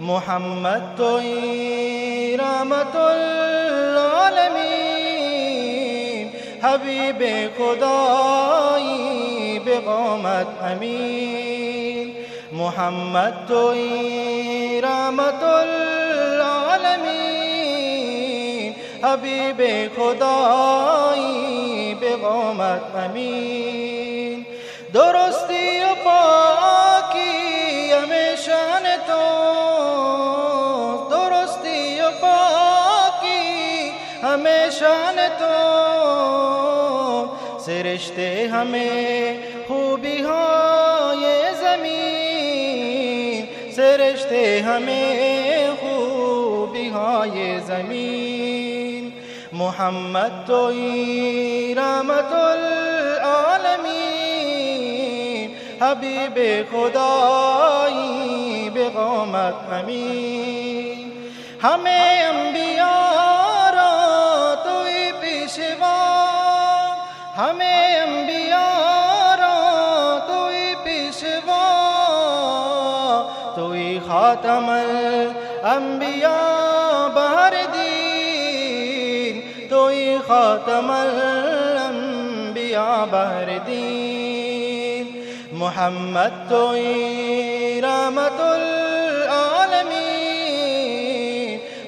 محمد توی رحمت العالمین. حبیب خدایی به قامت امین. محمد توی رحمت العالمین. حبیب خدایی به قامت امین. درستی و پاکی پاکی همیشان تو سرشته همه خوبی های زمین۔ سرشته همه خوبی های زمین۔ محمد توی رحمت العالمین۔ حبیب خدایی به قامت امین۔ همه انبیا را سوا، ہمیں انبیاء را تو ہی تو ہی خاتم الانبیاء بہر دین، تو ہی خاتم الانبیاء بہر دین۔ محمد توئی ہی رحمت اللہ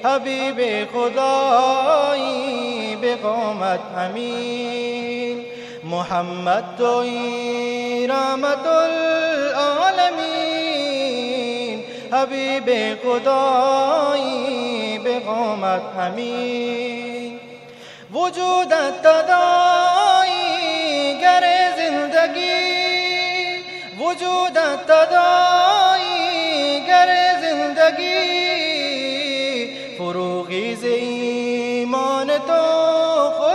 حبیب خدایی به قامت امین. محمد توی رحمت العالمین. حبیب خدایی به قامت امین. وجودت تدایی گر زندگی. وجودت تدایی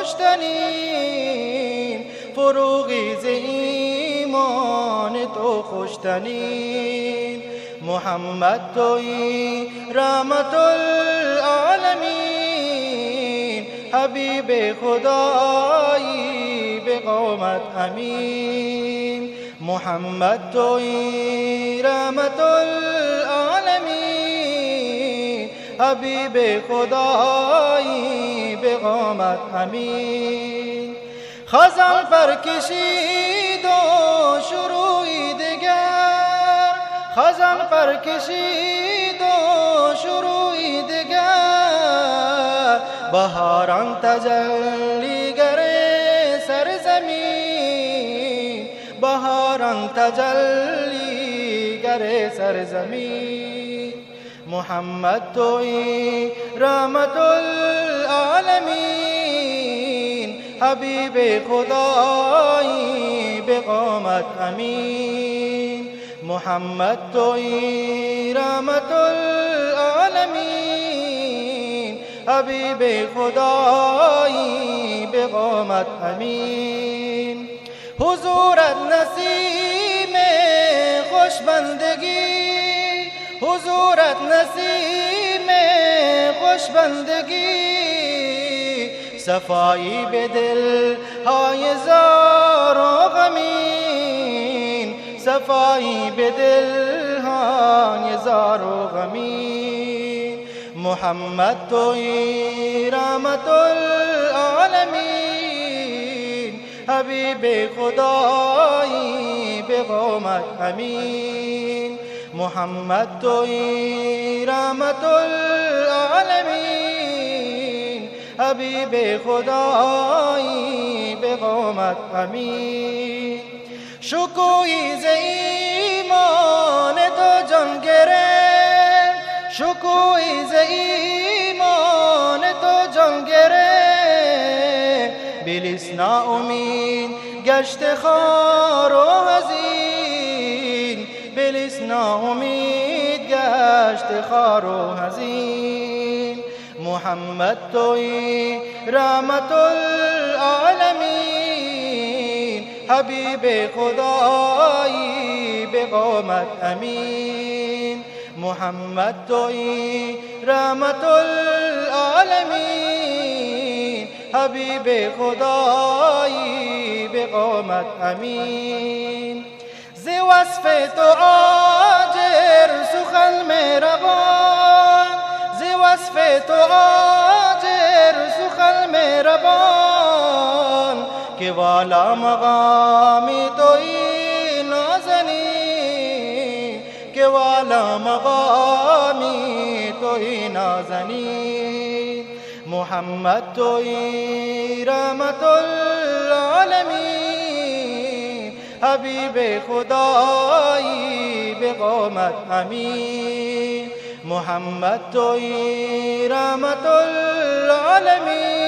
خوشتنین فروغی ایمان تو خوشتنین محمد توی رحمت العالمین حبیب خدایی به قامت امین. محمد توی رحمت حبیب خدایی به قامت امین. خزان پر کشید و شروعی دگر. خزان پر کشید و شروعی دگر. بهاران تجلی گره سرزمین بهاران تجلی گره سرزمین محمد توی رحمت العالمین حبیب خدایی به قامت امین. محمد توی رحمت العالمین حبیب خدایی به قامت امین. حضورت نسیم خوشبندگی حضورت نسیم خوشبندگی. صفایی به دل های زار و غمین. صفایی به دل های زار و غمین. محمد توی رحمت العالمین حبیب خدایی به قامت امین. محمد توی رحمت العالمین. حبیب خدایی به قامت امین. شکوی ز ایمان تو جان گرفت. شکوی ز ایمان تو جان گرفت. بلیس ناامید گشت خار و هزین ناامید گشت خار و هزین محمد توی رحمت العالمین. حبیب خدایی به قامت امین. محمد توی رحمت العالمین. حبیب خدایی به قامت امین. ز وصف تو تو آجر سخن مهربان که والا مقامی توی نازنی که والا مقامی توی نازنی۔ محمد توی رحمت العالمین حبیب خدایی به امین۔ محمد توی رحمت العالمین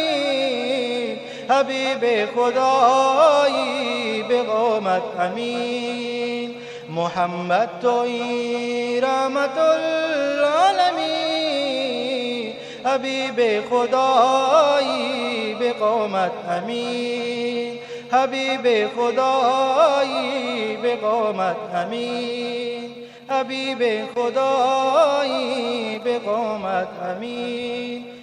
حبیب خدایی به قامت امین. محمد توی رحمت العالمین حبیب خدایی به قامت امین. حبیب خدایی به قامت امین. حبیب خدایی به قامت امین.